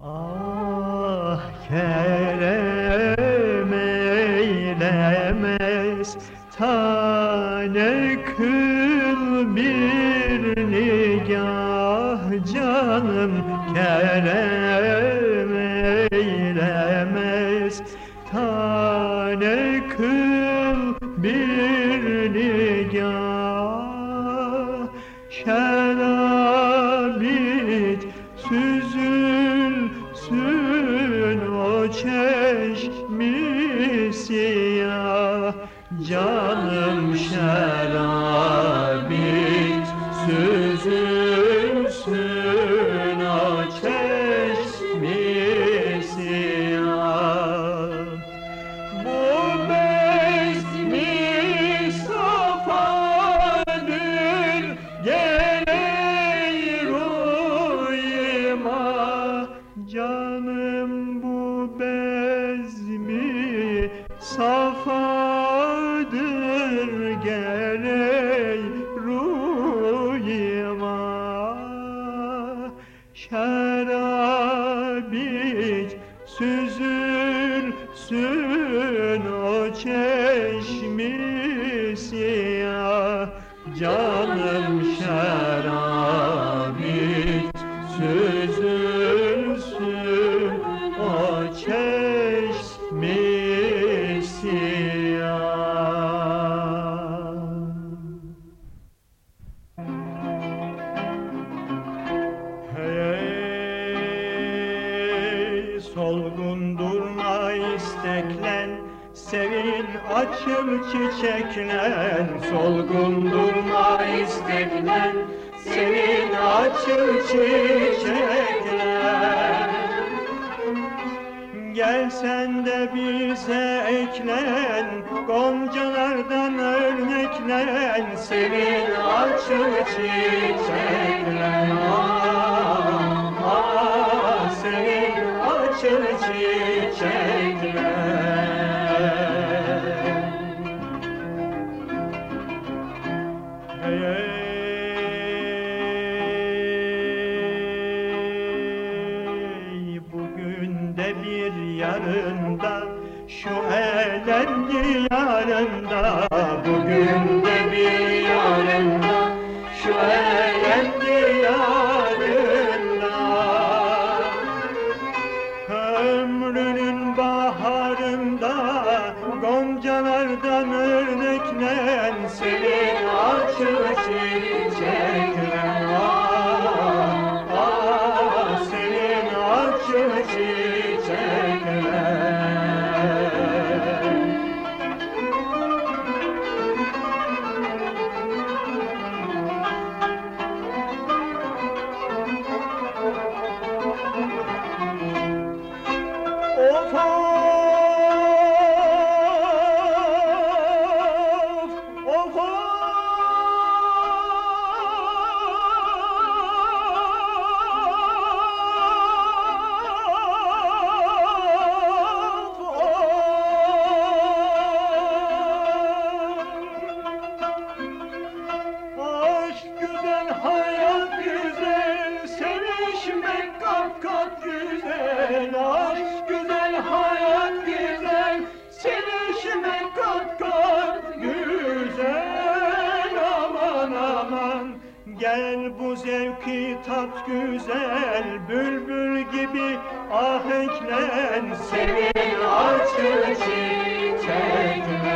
Ah kerem eylemez tane kıl bir nigah canım. Kerem eylemez tane kıl bir nigah. Şerabit çeşmi siyah canım şerabit Şerabit süzülsün o çeşmi siyah Canım solgun durma isteklen Sevin açıl çiçeklen. Solgun durma isteklen Sevin açıl çiçeklen. Gel sen de bize eklen Goncalardan örneklen. Sevin açıl çiçeklen yarında şu elem diyarında bugün de bir yarında şu elem diyarında Ömrünün baharında Goncalardan örneklen Senin açıl çiçeklen Ah, ah, senin açıl güzel, hayat güzel, sevişmek kat kat güzel. kitap güzel bülbül gibi ahenklen sevin açıcı çiçekler.